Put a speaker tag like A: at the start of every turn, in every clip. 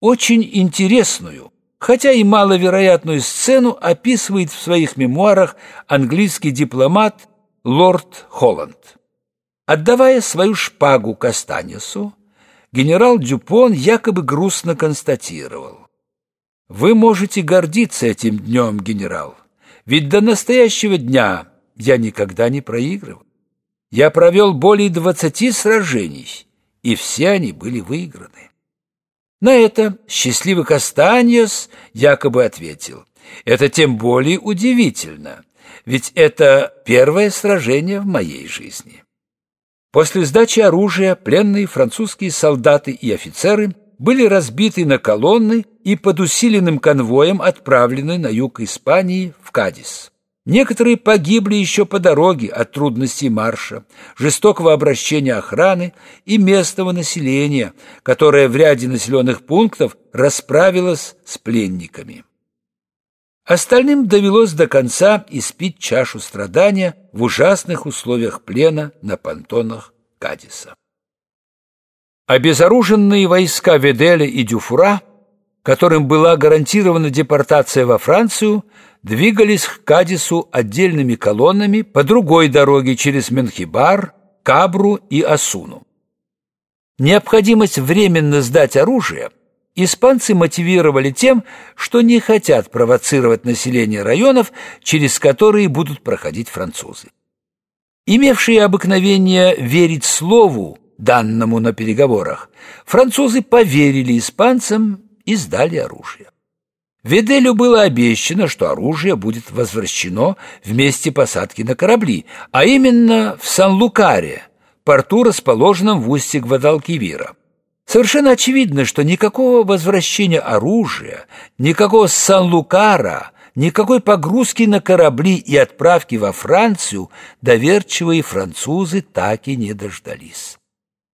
A: Очень интересную, хотя и маловероятную сцену описывает в своих мемуарах английский дипломат лорд Холланд. Отдавая свою шпагу Кастанесу, генерал Дюпон якобы грустно констатировал. «Вы можете гордиться этим днем, генерал, ведь до настоящего дня я никогда не проигрывал. Я провел более двадцати сражений, и все они были выиграны». На это счастливый Кастаньос якобы ответил. «Это тем более удивительно, ведь это первое сражение в моей жизни». После сдачи оружия пленные французские солдаты и офицеры были разбиты на колонны и под усиленным конвоем отправлены на юг Испании в Кадис. Некоторые погибли еще по дороге от трудностей марша, жестокого обращения охраны и местного населения, которое в ряде населенных пунктов расправилось с пленниками. Остальным довелось до конца испить чашу страдания в ужасных условиях плена на понтонах Кадиса. Обезоруженные войска Веделя и Дюфура, которым была гарантирована депортация во Францию, двигались к Кадису отдельными колоннами по другой дороге через Менхибар, Кабру и Асуну. Необходимость временно сдать оружие испанцы мотивировали тем, что не хотят провоцировать население районов, через которые будут проходить французы. Имевшие обыкновение верить слову, данному на переговорах, французы поверили испанцам и сдали оружие. Веделю было обещано, что оружие будет возвращено в месте посадки на корабли, а именно в Сан-Лукаре, порту, расположенном в устье Гвадалкивира. Совершенно очевидно, что никакого возвращения оружия, никакого Сан-Лукара, никакой погрузки на корабли и отправки во Францию доверчивые французы так и не дождались.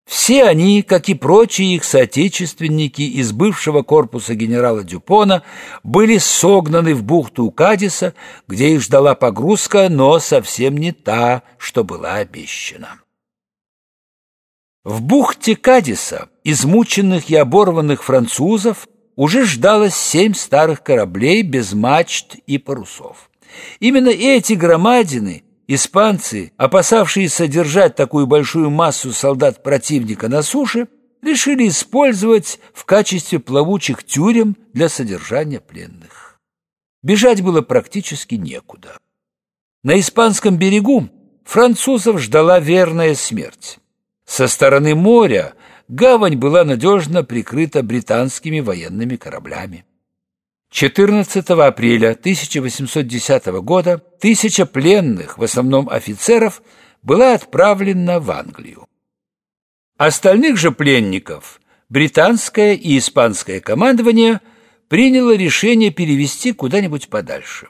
A: Все они, как и прочие их соотечественники из бывшего корпуса генерала Дюпона, были согнаны в бухту Кадиса, где их ждала погрузка, но совсем не та, что была обещана. В бухте Кадиса, измученных и оборванных французов, уже ждалось семь старых кораблей без мачт и парусов. Именно эти громадины Испанцы, опасавшиеся держать такую большую массу солдат противника на суше, решили использовать в качестве плавучих тюрем для содержания пленных. Бежать было практически некуда. На испанском берегу французов ждала верная смерть. Со стороны моря гавань была надежно прикрыта британскими военными кораблями. 14 апреля 1810 года тысяча пленных, в основном офицеров, была отправлена в Англию. Остальных же пленников британское и испанское командование приняло решение перевести куда-нибудь подальше.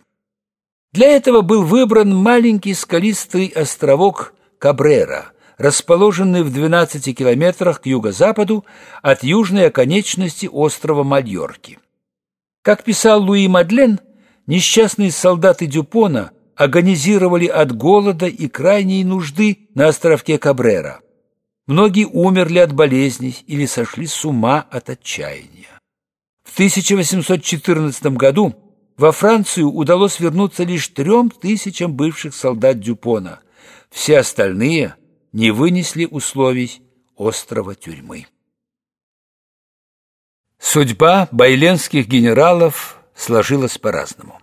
A: Для этого был выбран маленький скалистый островок Кабрера, расположенный в 12 километрах к юго-западу от южной оконечности острова Мальорки. Как писал Луи Мадлен, несчастные солдаты Дюпона агонизировали от голода и крайней нужды на островке Кабрера. Многие умерли от болезней или сошли с ума от отчаяния. В 1814 году во Францию удалось вернуться лишь трем тысячам бывших солдат Дюпона. Все остальные не вынесли условий острова тюрьмы. Судьба байленских генералов сложилась по-разному.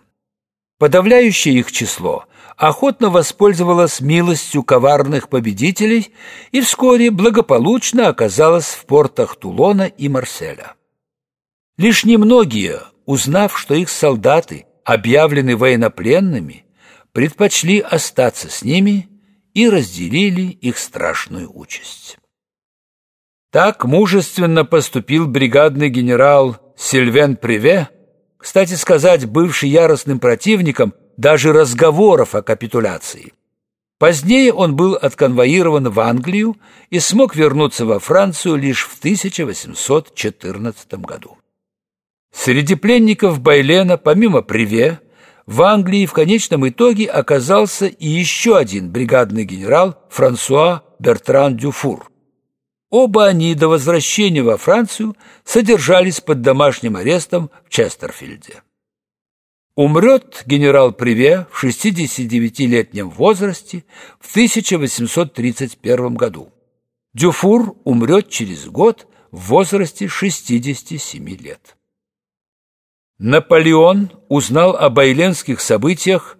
A: Подавляющее их число охотно воспользовалось милостью коварных победителей и вскоре благополучно оказалось в портах Тулона и Марселя. Лишь немногие, узнав, что их солдаты объявлены военнопленными, предпочли остаться с ними и разделили их страшную участь. Так мужественно поступил бригадный генерал Сильвен Приве, кстати сказать, бывший яростным противником даже разговоров о капитуляции. Позднее он был отконвоирован в Англию и смог вернуться во Францию лишь в 1814 году. Среди пленников Байлена, помимо Приве, в Англии в конечном итоге оказался и еще один бригадный генерал Франсуа Бертран Дюфур. Оба они до возвращения во Францию содержались под домашним арестом в Честерфильде. Умрет генерал Приве в 69-летнем возрасте в 1831 году. Дюфур умрет через год в возрасте 67 лет. Наполеон узнал о байленских событиях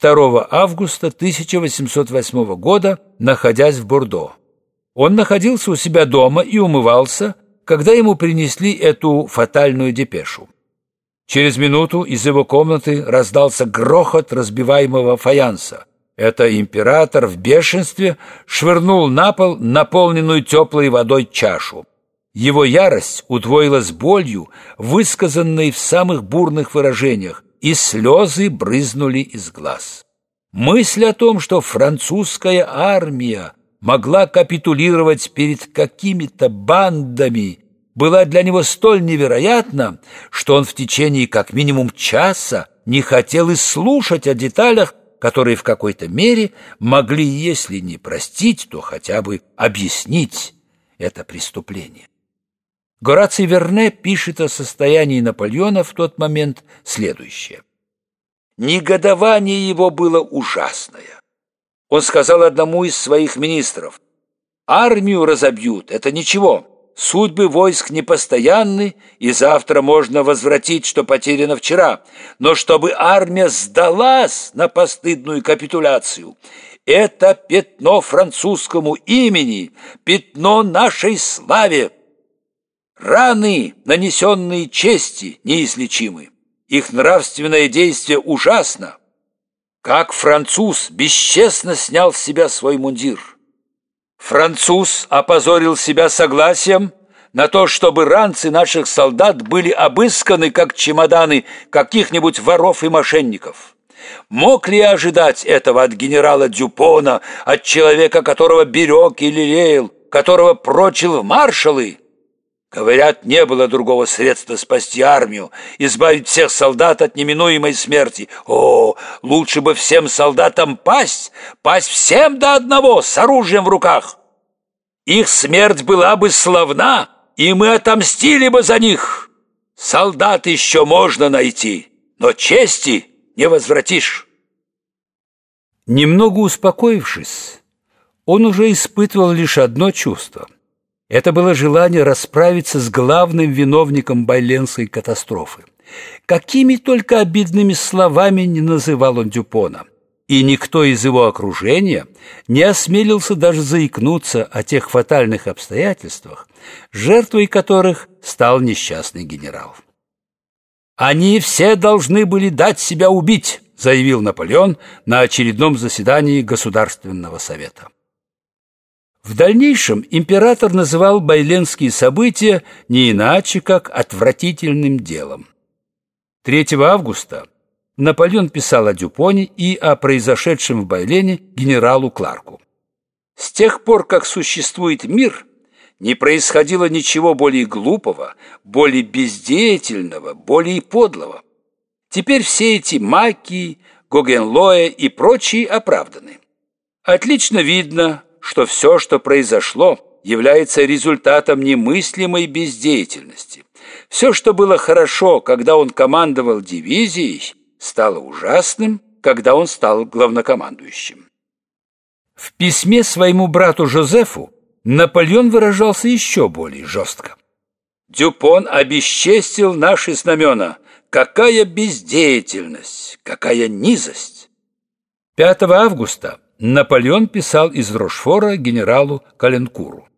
A: 2 августа 1808 года, находясь в Бордо. Он находился у себя дома и умывался, когда ему принесли эту фатальную депешу. Через минуту из его комнаты раздался грохот разбиваемого фаянса. Это император в бешенстве швырнул на пол наполненную теплой водой чашу. Его ярость удвоилась болью, высказанной в самых бурных выражениях, и слезы брызнули из глаз. Мысль о том, что французская армия могла капитулировать перед какими-то бандами, была для него столь невероятна, что он в течение как минимум часа не хотел и слушать о деталях, которые в какой-то мере могли, если не простить, то хотя бы объяснить это преступление. Гораций Верне пишет о состоянии Наполеона в тот момент следующее. Негодование его было ужасное. Он сказал одному из своих министров, «Армию разобьют, это ничего, судьбы войск непостоянны, и завтра можно возвратить, что потеряно вчера, но чтобы армия сдалась на постыдную капитуляцию, это пятно французскому имени, пятно нашей славе. Раны, нанесенные чести, неизлечимы. Их нравственное действие ужасно. Как француз бесчестно снял с себя свой мундир. Француз опозорил себя согласием на то, чтобы ранцы наших солдат были обысканы, как чемоданы каких-нибудь воров и мошенников. Мог ли ожидать этого от генерала Дюпона, от человека, которого берег и лелеял, которого прочил в маршалы? Говорят, не было другого средства спасти армию, избавить всех солдат от неминуемой смерти. О, лучше бы всем солдатам пасть, пасть всем до одного, с оружием в руках. Их смерть была бы славна, и мы отомстили бы за них. Солдат еще можно найти, но чести не возвратишь. Немного успокоившись, он уже испытывал лишь одно чувство — это было желание расправиться с главным виновником байленской катастрофы. Какими только обидными словами не называл он Дюпона. И никто из его окружения не осмелился даже заикнуться о тех фатальных обстоятельствах, жертвой которых стал несчастный генерал. «Они все должны были дать себя убить», заявил Наполеон на очередном заседании Государственного совета. В дальнейшем император называл байленские события не иначе, как отвратительным делом. 3 августа Наполеон писал о Дюпоне и о произошедшем в Байлене генералу Кларку. С тех пор, как существует мир, не происходило ничего более глупого, более бездеятельного, более подлого. Теперь все эти Маки, Гогенлоя и прочие оправданы. Отлично видно, что все, что произошло, является результатом немыслимой бездеятельности. Все, что было хорошо, когда он командовал дивизией, стало ужасным, когда он стал главнокомандующим. В письме своему брату Жозефу Наполеон выражался еще более жестко. «Дюпон обесчестил наши знамена. Какая бездеятельность, какая низость!» 5 августа Наполеон писал из Рошфора генералу Каленкуру.